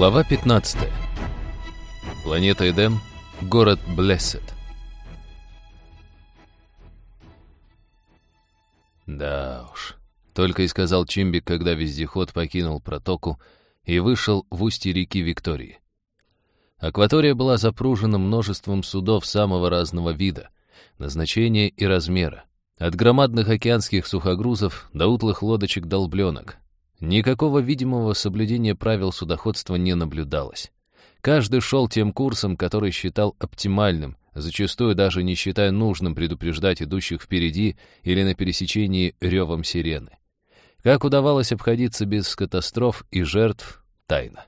Глава 15. Планета Эдем, город Блессет. Да уж, только и сказал Чимбик, когда вездеход покинул протоку и вышел в устье реки Виктории. Акватория была запружена множеством судов самого разного вида, назначения и размера, от громадных океанских сухогрузов до утлых лодочек-долбленок, Никакого видимого соблюдения правил судоходства не наблюдалось. Каждый шел тем курсом, который считал оптимальным, зачастую даже не считая нужным предупреждать идущих впереди или на пересечении ревом сирены. Как удавалось обходиться без катастроф и жертв — тайна.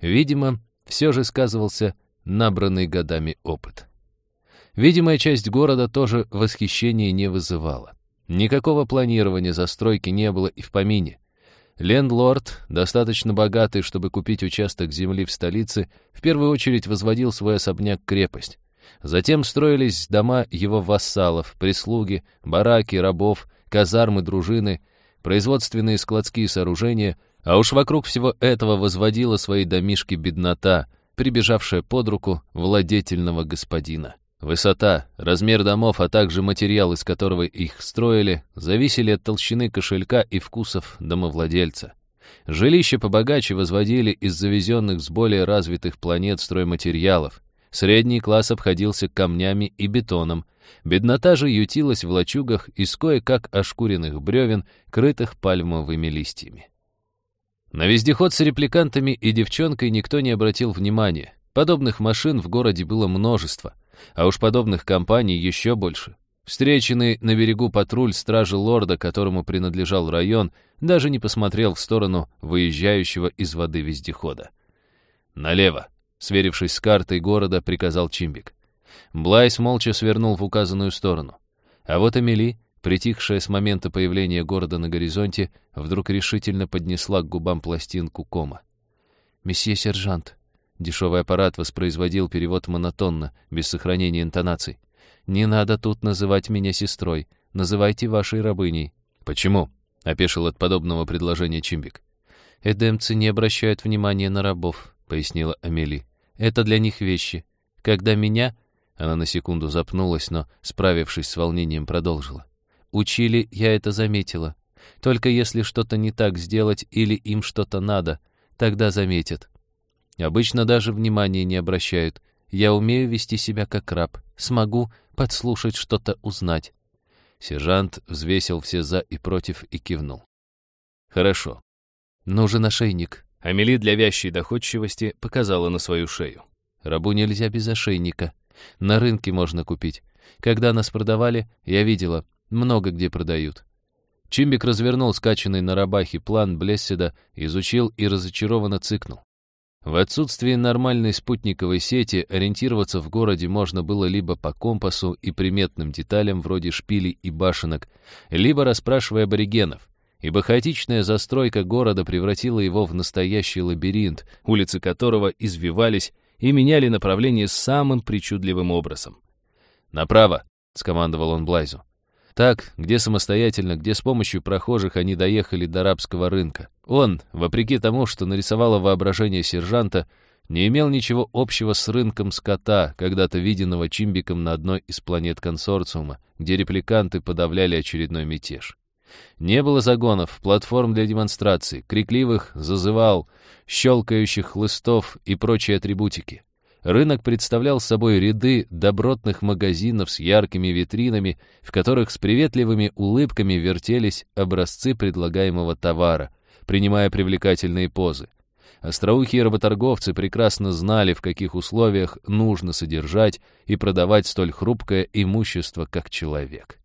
Видимо, все же сказывался набранный годами опыт. Видимая часть города тоже восхищения не вызывала. Никакого планирования застройки не было и в помине — Лендлорд, достаточно богатый, чтобы купить участок земли в столице, в первую очередь возводил свой особняк-крепость. Затем строились дома его вассалов, прислуги, бараки, рабов, казармы, дружины, производственные складские сооружения, а уж вокруг всего этого возводила свои домишки беднота, прибежавшая под руку владетельного господина. Высота, размер домов, а также материал, из которого их строили, зависели от толщины кошелька и вкусов домовладельца. Жилища побогаче возводили из завезенных с более развитых планет стройматериалов. Средний класс обходился камнями и бетоном. Беднота же ютилась в лачугах из кое-как ошкуренных бревен, крытых пальмовыми листьями. На вездеход с репликантами и девчонкой никто не обратил внимания. Подобных машин в городе было множество — а уж подобных компаний еще больше. Встреченный на берегу патруль стражи лорда, которому принадлежал район, даже не посмотрел в сторону выезжающего из воды вездехода. «Налево», — сверившись с картой города, приказал Чимбик. Блайс молча свернул в указанную сторону. А вот Амели, притихшая с момента появления города на горизонте, вдруг решительно поднесла к губам пластинку кома. «Месье сержант», Дешевый аппарат воспроизводил перевод монотонно, без сохранения интонаций. «Не надо тут называть меня сестрой. Называйте вашей рабыней». «Почему?» — опешил от подобного предложения Чимбик. «Эдемцы не обращают внимания на рабов», — пояснила Амели. «Это для них вещи. Когда меня...» Она на секунду запнулась, но, справившись с волнением, продолжила. «Учили, я это заметила. Только если что-то не так сделать или им что-то надо, тогда заметят. Обычно даже внимания не обращают. Я умею вести себя как раб. Смогу подслушать что-то узнать. Сержант взвесил все «за» и «против» и кивнул. «Хорошо. Нужен ошейник». Амели для вящей доходчивости показала на свою шею. «Рабу нельзя без ошейника. На рынке можно купить. Когда нас продавали, я видела, много где продают». Чимбик развернул скачанный на рабахе план Блесседа, изучил и разочарованно цыкнул. В отсутствие нормальной спутниковой сети ориентироваться в городе можно было либо по компасу и приметным деталям вроде шпилей и башенок, либо расспрашивая аборигенов, ибо хаотичная застройка города превратила его в настоящий лабиринт, улицы которого извивались и меняли направление самым причудливым образом. «Направо!» — скомандовал он Блайзу. Так, где самостоятельно, где с помощью прохожих они доехали до арабского рынка. Он, вопреки тому, что нарисовало воображение сержанта, не имел ничего общего с рынком скота, когда-то виденного Чимбиком на одной из планет консорциума, где репликанты подавляли очередной мятеж. Не было загонов, платформ для демонстраций, крикливых зазывал, щелкающих хлыстов и прочей атрибутики. Рынок представлял собой ряды добротных магазинов с яркими витринами, в которых с приветливыми улыбками вертелись образцы предлагаемого товара, принимая привлекательные позы. Остроухие работорговцы прекрасно знали, в каких условиях нужно содержать и продавать столь хрупкое имущество, как человек.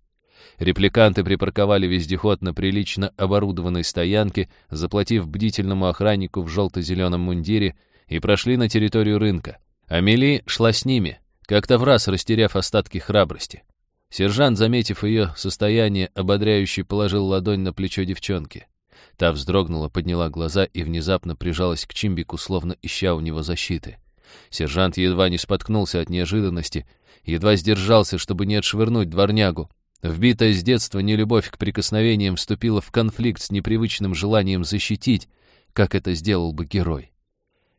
Репликанты припарковали вездеход на прилично оборудованной стоянке, заплатив бдительному охраннику в желто-зеленом мундире, и прошли на территорию рынка. Амели шла с ними, как-то в раз растеряв остатки храбрости. Сержант, заметив ее состояние, ободряюще положил ладонь на плечо девчонки. Та вздрогнула, подняла глаза и внезапно прижалась к Чимбику, словно ища у него защиты. Сержант едва не споткнулся от неожиданности, едва сдержался, чтобы не отшвырнуть дворнягу. Вбитая с детства нелюбовь к прикосновениям вступила в конфликт с непривычным желанием защитить, как это сделал бы герой.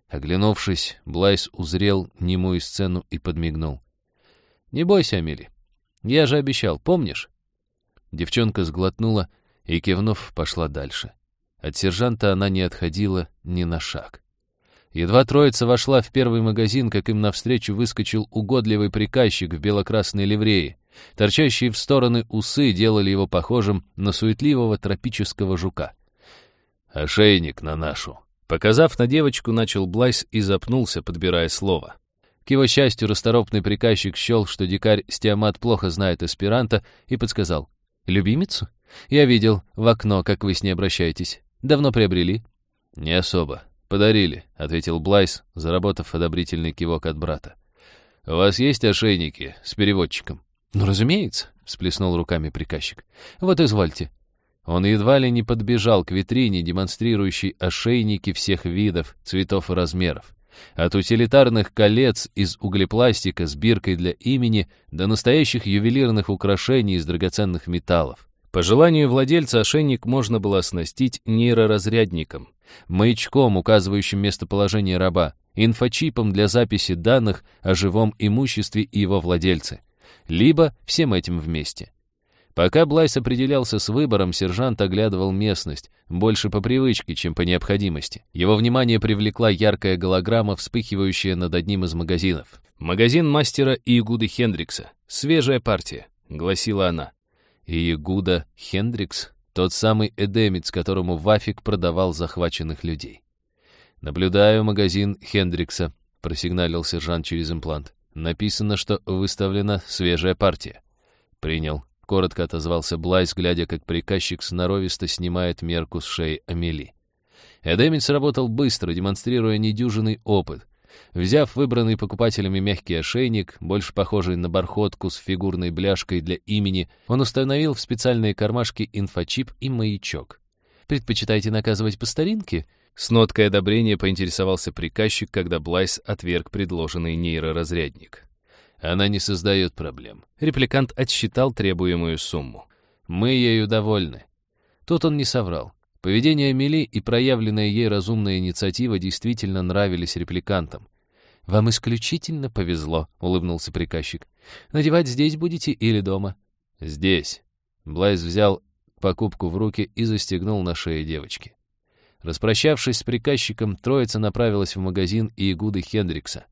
Оглянувшись, Блайс узрел немую сцену и подмигнул. «Не бойся, Амели. Я же обещал, помнишь?» Девчонка сглотнула и, кивнув, пошла дальше. От сержанта она не отходила ни на шаг. Едва троица вошла в первый магазин, как им навстречу выскочил угодливый приказчик в белокрасной ливреи. Торчащие в стороны усы делали его похожим на суетливого тропического жука. «Ошейник на нашу!» Показав на девочку, начал Блайс и запнулся, подбирая слово. К его счастью, расторопный приказчик счел, что дикарь Стиамат плохо знает эсперанто, и подсказал. «Любимицу? Я видел в окно, как вы с ней обращаетесь. Давно приобрели?» «Не особо. Подарили», — ответил Блайс, заработав одобрительный кивок от брата. «У вас есть ошейники с переводчиком?» «Ну, разумеется», — всплеснул руками приказчик. «Вот извольте». Он едва ли не подбежал к витрине, демонстрирующей ошейники всех видов, цветов и размеров. От утилитарных колец из углепластика с биркой для имени до настоящих ювелирных украшений из драгоценных металлов. По желанию владельца ошейник можно было оснастить нейроразрядником, маячком, указывающим местоположение раба, инфочипом для записи данных о живом имуществе и его владельце, либо всем этим вместе. Пока Блайс определялся с выбором, сержант оглядывал местность, больше по привычке, чем по необходимости. Его внимание привлекла яркая голограмма, вспыхивающая над одним из магазинов. «Магазин мастера Иегуды Хендрикса. Свежая партия», — гласила она. Иегуда Хендрикс — тот самый эдемец, которому Вафик продавал захваченных людей. «Наблюдаю магазин Хендрикса», — просигналил сержант через имплант. «Написано, что выставлена свежая партия». «Принял», — коротко отозвался Блайс, глядя, как приказчик сноровисто снимает мерку с шеи Амели. Эдемец работал быстро, демонстрируя недюжинный опыт. Взяв выбранный покупателями мягкий ошейник, больше похожий на бархотку с фигурной бляшкой для имени, он установил в специальные кармашки инфочип и маячок. «Предпочитаете наказывать по старинке?» С ноткой одобрения поинтересовался приказчик, когда Блайс отверг предложенный нейроразрядник. Она не создает проблем. Репликант отсчитал требуемую сумму. Мы ею довольны. Тут он не соврал. Поведение Мили и проявленная ей разумная инициатива действительно нравились репликантам. «Вам исключительно повезло», — улыбнулся приказчик. «Надевать здесь будете или дома?» «Здесь». Блайз взял покупку в руки и застегнул на шее девочки. Распрощавшись с приказчиком, троица направилась в магазин Иегуды Хендрикса.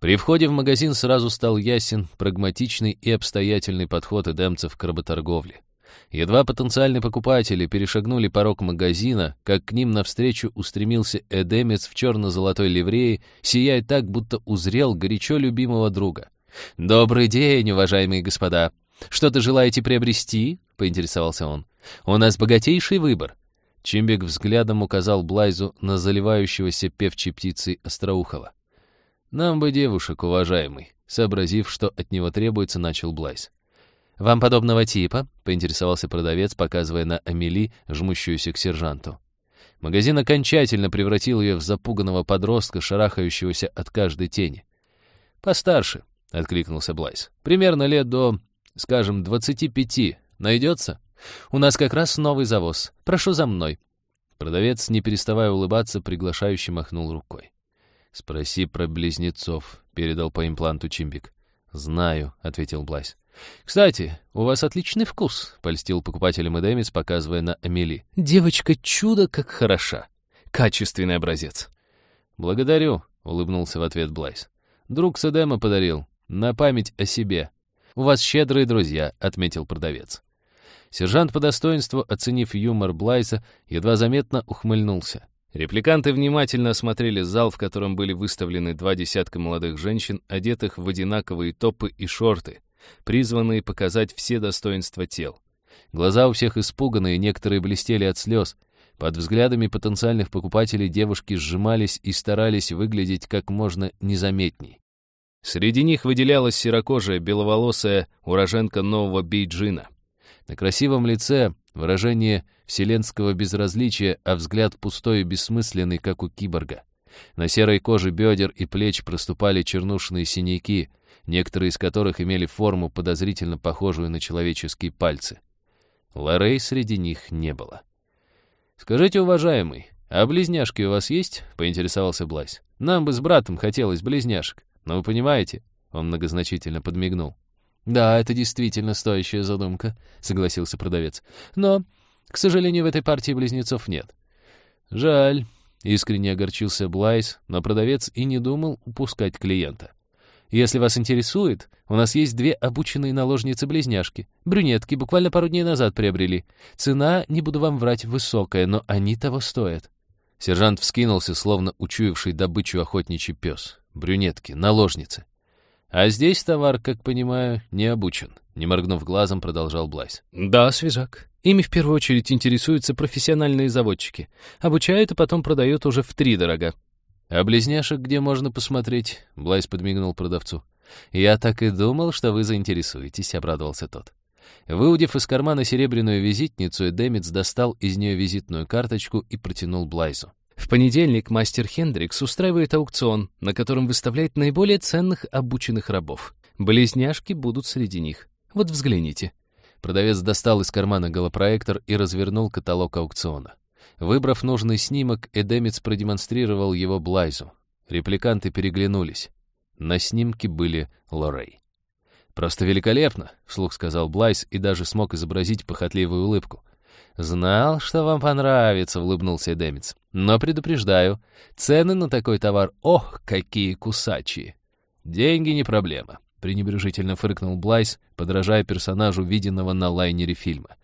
При входе в магазин сразу стал ясен прагматичный и обстоятельный подход эдемцев к работорговле. Едва потенциальные покупатели перешагнули порог магазина, как к ним навстречу устремился эдемец в черно-золотой ливреи, сияя так, будто узрел горячо любимого друга. «Добрый день, уважаемые господа! Что-то желаете приобрести?» — поинтересовался он. «У нас богатейший выбор». Чимбик взглядом указал Блайзу на заливающегося певчей птицей Остроухова. «Нам бы девушек, уважаемый», — сообразив, что от него требуется, начал Блайс. «Вам подобного типа?» — поинтересовался продавец, показывая на Амели, жмущуюся к сержанту. Магазин окончательно превратил ее в запуганного подростка, шарахающегося от каждой тени. «Постарше», — откликнулся Блайс. «Примерно лет до, скажем, двадцати пяти. Найдется? У нас как раз новый завоз. Прошу за мной». Продавец, не переставая улыбаться, приглашающе махнул рукой. «Спроси про близнецов», — передал по импланту Чимбик. «Знаю», — ответил Блайс. «Кстати, у вас отличный вкус», — польстил покупателем Эдемис, показывая на Амели. «Девочка чудо как хороша. Качественный образец». «Благодарю», — улыбнулся в ответ Блайс. «Друг с Эдема подарил. На память о себе. У вас щедрые друзья», — отметил продавец. Сержант по достоинству, оценив юмор Блайса, едва заметно ухмыльнулся. Репликанты внимательно осмотрели зал, в котором были выставлены два десятка молодых женщин, одетых в одинаковые топы и шорты, призванные показать все достоинства тел. Глаза у всех испуганные, некоторые блестели от слез. Под взглядами потенциальных покупателей девушки сжимались и старались выглядеть как можно незаметней. Среди них выделялась серокожая, беловолосая уроженка нового Бейджина. На красивом лице выражение вселенского безразличия, а взгляд пустой и бессмысленный, как у киборга. На серой коже бедер и плеч проступали чернушные синяки, некоторые из которых имели форму, подозрительно похожую на человеческие пальцы. Лорей среди них не было. «Скажите, уважаемый, «А близняшки у вас есть?» — поинтересовался Блайс. «Нам бы с братом хотелось близняшек. Но вы понимаете?» — он многозначительно подмигнул. «Да, это действительно стоящая задумка», — согласился продавец. «Но, к сожалению, в этой партии близнецов нет». «Жаль», — искренне огорчился Блайс, но продавец и не думал упускать клиента. «Если вас интересует, у нас есть две обученные наложницы-близняшки. Брюнетки буквально пару дней назад приобрели. Цена, не буду вам врать, высокая, но они того стоят». Сержант вскинулся, словно учуявший добычу охотничий пес. Брюнетки, наложницы. А здесь товар, как понимаю, не обучен. Не моргнув глазом, продолжал Блайс. Да, свежак. Ими в первую очередь интересуются профессиональные заводчики. Обучают и потом продают уже в три дорога. А близняшек где можно посмотреть? Блайс подмигнул продавцу. Я так и думал, что вы заинтересуетесь, обрадовался тот. Выудив из кармана серебряную визитницу, Эдемец достал из нее визитную карточку и протянул Блайзу. В понедельник мастер Хендрикс устраивает аукцион, на котором выставляет наиболее ценных обученных рабов. Близняшки будут среди них. Вот взгляните. Продавец достал из кармана голопроектор и развернул каталог аукциона. Выбрав нужный снимок, Эдемец продемонстрировал его Блайзу. Репликанты переглянулись. На снимке были Лорей. «Просто великолепно», — вслух сказал Блайз и даже смог изобразить похотливую улыбку. «Знал, что вам понравится», — улыбнулся Демец. «Но предупреждаю, цены на такой товар, ох, какие кусачие!» «Деньги не проблема», — пренебрежительно фыркнул Блайс, подражая персонажу виденного на лайнере фильма.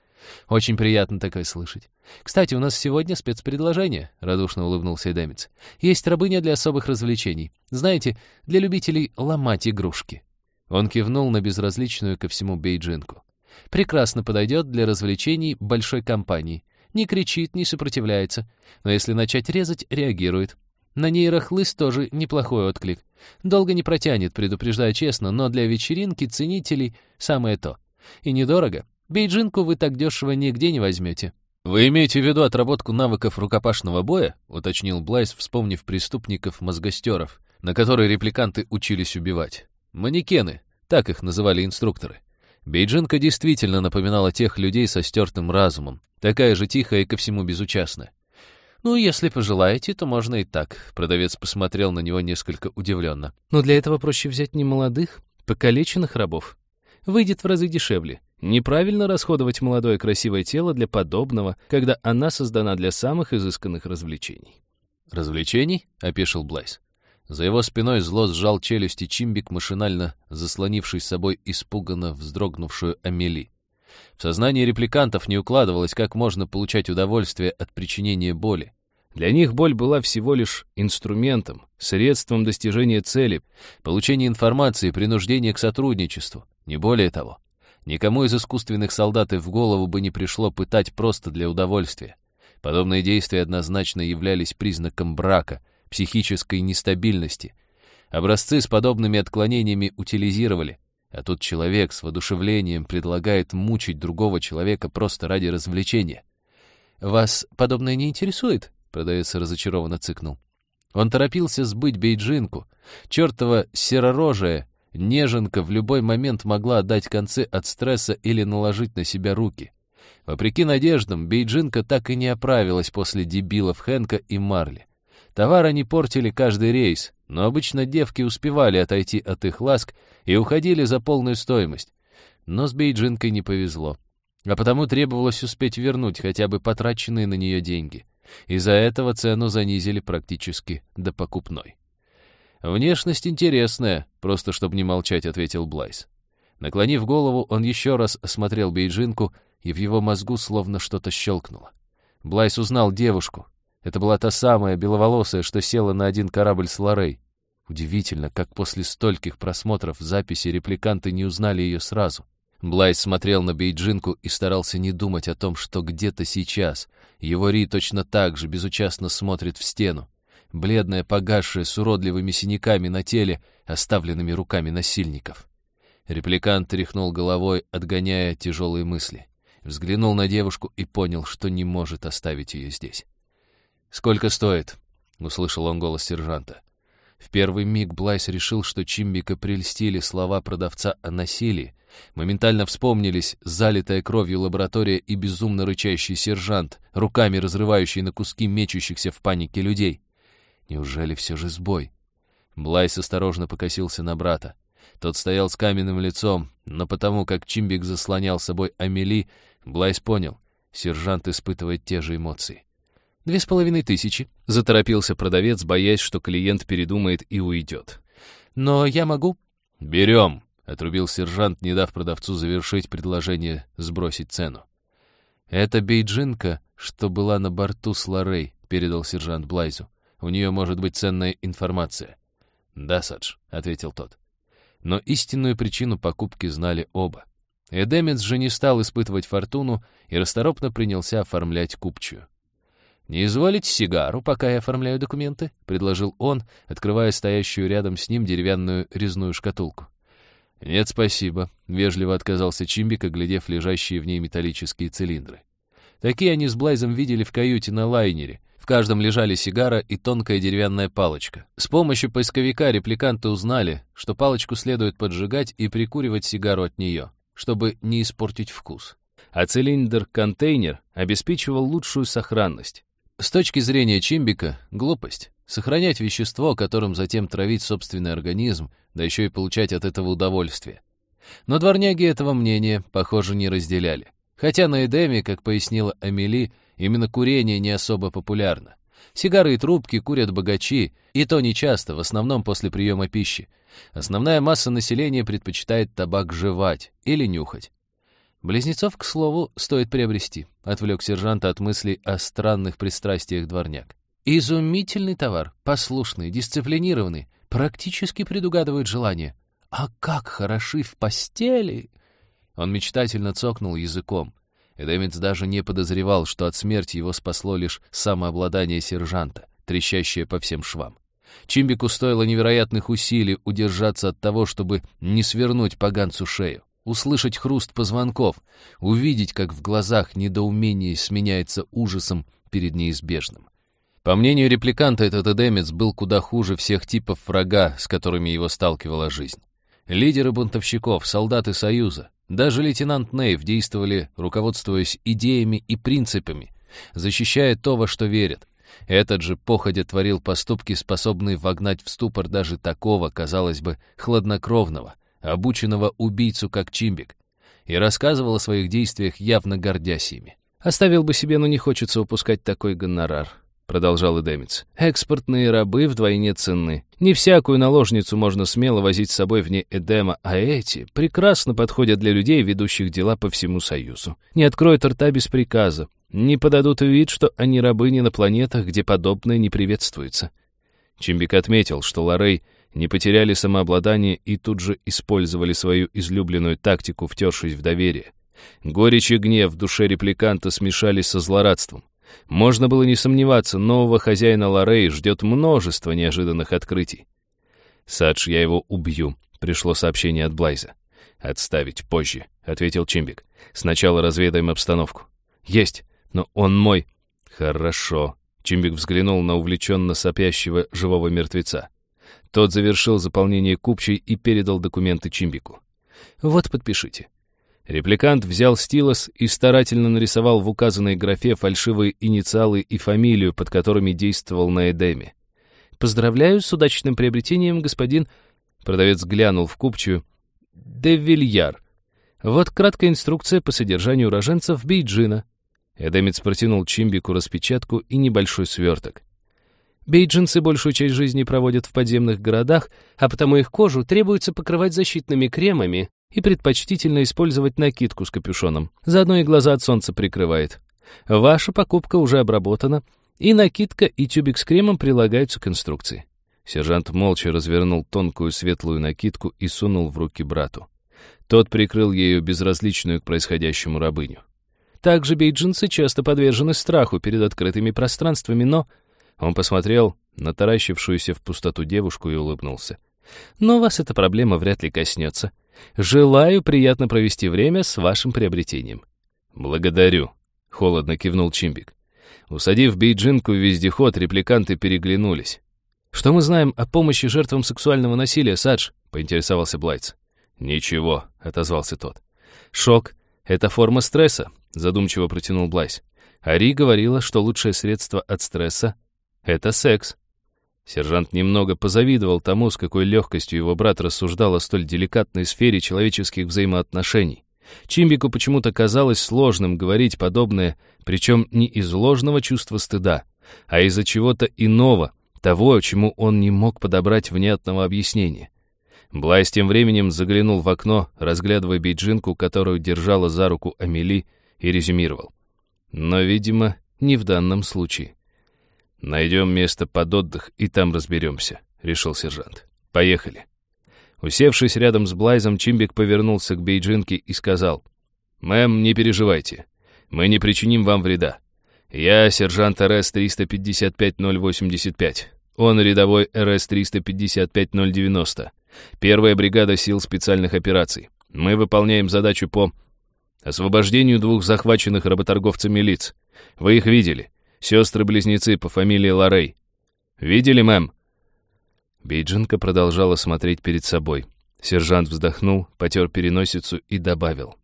«Очень приятно такое слышать. Кстати, у нас сегодня спецпредложение», — радушно улыбнулся Демец. «Есть рабыня для особых развлечений. Знаете, для любителей ломать игрушки». Он кивнул на безразличную ко всему бейджинку. Прекрасно подойдет для развлечений большой компании. Не кричит, не сопротивляется. Но если начать резать, реагирует. На нейрохлыст тоже неплохой отклик. Долго не протянет, предупреждаю честно, но для вечеринки ценителей самое то. И недорого. Бейджинку вы так дешево нигде не возьмете. «Вы имеете в виду отработку навыков рукопашного боя?» — уточнил Блайс, вспомнив преступников-мозгостеров, на которые репликанты учились убивать. «Манекены», так их называли инструкторы. Бейджинка действительно напоминала тех людей со стертым разумом, такая же тихая и ко всему безучастная. «Ну, если пожелаете, то можно и так», — продавец посмотрел на него несколько удивленно. «Но для этого проще взять не молодых, покалеченных рабов. Выйдет в разы дешевле. Неправильно расходовать молодое красивое тело для подобного, когда она создана для самых изысканных развлечений». «Развлечений?» — опешил Блайс. За его спиной зло сжал челюсти Чимбик, машинально заслонивший с собой испуганно вздрогнувшую Амели. В сознании репликантов не укладывалось, как можно получать удовольствие от причинения боли. Для них боль была всего лишь инструментом, средством достижения цели, получения информации, принуждения к сотрудничеству, не более того. Никому из искусственных солдат и в голову бы не пришло пытать просто для удовольствия. Подобные действия однозначно являлись признаком брака — психической нестабильности. Образцы с подобными отклонениями утилизировали, а тут человек с воодушевлением предлагает мучить другого человека просто ради развлечения. «Вас подобное не интересует?» — продавец разочарованно цыкнул. Он торопился сбыть бейджинку. Чертова серорожая неженка в любой момент могла отдать концы от стресса или наложить на себя руки. Вопреки надеждам, бейджинка так и не оправилась после дебилов Хэнка и Марли. Товар они портили каждый рейс, но обычно девки успевали отойти от их ласк и уходили за полную стоимость. Но с Бейджинкой не повезло. А потому требовалось успеть вернуть хотя бы потраченные на нее деньги. Из-за этого цену занизили практически до покупной. «Внешность интересная», — просто чтобы не молчать, — ответил Блайс. Наклонив голову, он еще раз осмотрел Бейджинку, и в его мозгу словно что-то щелкнуло. Блайс узнал девушку, это была та самая беловолосая, что села на один корабль с Лорей. Удивительно, как после стольких просмотров записи репликанты не узнали ее сразу. Блайс смотрел на Бейджинку и старался не думать о том, что где-то сейчас его Ри точно так же безучастно смотрит в стену, бледная, погасшая, с уродливыми синяками на теле, оставленными руками насильников. Репликант тряхнул головой, отгоняя тяжелые мысли. Взглянул на девушку и понял, что не может оставить ее здесь. «Сколько стоит?» — услышал он голос сержанта. В первый миг Блайс решил, что Чимбика прельстили слова продавца о насилии, Моментально вспомнились залитая кровью лаборатория и безумно рычащий сержант, руками разрывающий на куски мечущихся в панике людей. Неужели все же сбой? Блайс осторожно покосился на брата. Тот стоял с каменным лицом, но потому как Чимбик заслонял собой Амели, Блайс понял, сержант испытывает те же эмоции. «Две с половиной тысячи», — заторопился продавец, боясь, что клиент передумает и уйдет. «Но я могу...» «Берем», — отрубил сержант, не дав продавцу завершить предложение сбросить цену. «Это бейджинка, что была на борту с Лоррей», — передал сержант Блайзу. «У нее может быть ценная информация». «Да, Садж», — ответил тот. Но истинную причину покупки знали оба. Эдемец же не стал испытывать фортуну и расторопно принялся оформлять купчую. «Не изволите сигару, пока я оформляю документы?» — предложил он, открывая стоящую рядом с ним деревянную резную шкатулку. «Нет, спасибо», — вежливо отказался Чимбик, оглядев лежащие в ней металлические цилиндры. Такие они с Блайзом видели в каюте на лайнере. В каждом лежали сигара и тонкая деревянная палочка. С помощью поисковика репликанты узнали, что палочку следует поджигать и прикуривать сигару от нее, чтобы не испортить вкус. А цилиндр-контейнер обеспечивал лучшую сохранность. С точки зрения Чимбика — глупость. Сохранять вещество, которым затем травить собственный организм, да еще и получать от этого удовольствие. Но дворняги этого мнения, похоже, не разделяли. Хотя на Эдеме, как пояснила Амели, именно курение не особо популярно. Сигары и трубки курят богачи, и то нечасто, в основном после приема пищи. Основная масса населения предпочитает табак жевать или нюхать. Близнецов, к слову, стоит приобрести, отвлек сержанта от мыслей о странных пристрастиях дворняк. Изумительный товар, послушный, дисциплинированный, практически предугадывает желание. А как хороши в постели! Он мечтательно цокнул языком. Эдемец даже не подозревал, что от смерти его спасло лишь самообладание сержанта, трещащее по всем швам. Чимбику стоило невероятных усилий удержаться от того, чтобы не свернуть поганцу шею, услышать хруст позвонков, увидеть, как в глазах недоумение сменяется ужасом перед неизбежным. По мнению репликанта, этот эдемец был куда хуже всех типов врага, с которыми его сталкивала жизнь. Лидеры бунтовщиков, солдаты Союза, даже лейтенант Нейв действовали, руководствуясь идеями и принципами, защищая то, во что верят. Этот же походя творил поступки, способные вогнать в ступор даже такого, казалось бы, хладнокровного, обученного убийцу, как Чимбик, и рассказывал о своих действиях, явно гордясь ими. Оставил бы себе, но не хочется упускать такой гонорар. — продолжал Эдемец. «Экспортные рабы вдвойне ценны. Не всякую наложницу можно смело возить с собой вне Эдема, а эти прекрасно подходят для людей, ведущих дела по всему Союзу. Не откроют рта без приказа, не подадут вид, что они рабыни на планетах, где подобное не приветствуется». Чимбик отметил, что Лорей не потеряли самообладание и тут же использовали свою излюбленную тактику, втершись в доверие. Горечь и гнев в душе репликанта смешались со злорадством. Можно было не сомневаться, нового хозяина Лорей ждет множество неожиданных открытий. «Садж, я его убью», — пришло сообщение от Блайза. «Отставить позже», — ответил Чимбик. «Сначала разведаем обстановку». «Есть, но он мой». «Хорошо», — Чимбик взглянул на увлеченно сопящего живого мертвеца. Тот завершил заполнение купчей и передал документы Чимбику. «Вот, подпишите». Репликант взял стилос и старательно нарисовал в указанной графе фальшивые инициалы и фамилию, под которыми действовал на Эдеме. «Поздравляю с удачным приобретением, господин...» Продавец глянул в купчую. «Девильяр. Вот краткая инструкция по содержанию уроженцев Бейджина». Эдемец протянул Чимбику распечатку и небольшой сверток. Бейджинцы большую часть жизни проводят в подземных городах, а потому их кожу требуется покрывать защитными кремами, и предпочтительно использовать накидку с капюшоном. Заодно и глаза от солнца прикрывает. Ваша покупка уже обработана, и накидка и тюбик с кремом прилагаются к инструкции. Сержант молча развернул тонкую светлую накидку и сунул в руки брату. Тот прикрыл ею безразличную к происходящему рабыню. Также бейджинцы часто подвержены страху перед открытыми пространствами, но... Он посмотрел на таращившуюся в пустоту девушку и улыбнулся. Но вас эта проблема вряд ли коснется. Желаю приятно провести время с вашим приобретением». «Благодарю», — холодно кивнул Чимбик. Усадив бейджинку в вездеход, репликанты переглянулись. «Что мы знаем о помощи жертвам сексуального насилия, Садж?» — поинтересовался Блайц. «Ничего», — отозвался тот. «Шок — это форма стресса», — задумчиво протянул Блайс. Ари говорила, что лучшее средство от стресса — это секс. Сержант немного позавидовал тому, с какой легкостью его брат рассуждал о столь деликатной сфере человеческих взаимоотношений. Чимбику почему-то казалось сложным говорить подобное, причем не из ложного чувства стыда, а из-за чего-то иного, того, чему он не мог подобрать внятного объяснения. Блайс тем временем заглянул в окно, разглядывая бейджинку, которую держала за руку Амели, и резюмировал. Но, видимо, не в данном случае. «Найдем место под отдых, и там разберемся», — решил сержант. «Поехали». Усевшись рядом с Блайзом, Чимбик повернулся к Бейджинке и сказал, «Мэм, не переживайте. Мы не причиним вам вреда. Я сержант РС-355-085. Он рядовой РС-355-090. Первая бригада сил специальных операций. Мы выполняем задачу по освобождению двух захваченных работорговцами лиц. Вы их видели. Сестры-близнецы по фамилии Лорей. Видели, мэм?» Бейджинка продолжала смотреть перед собой. Сержант вздохнул, потер переносицу и добавил.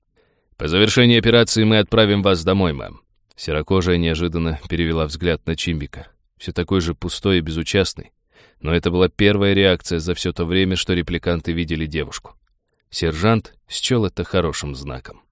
«По завершении операции мы отправим вас домой, мэм». Серокожая неожиданно перевела взгляд на Чимбика. Все такой же пустой и безучастный. Но это была первая реакция за все то время, что репликанты видели девушку. Сержант счел это хорошим знаком.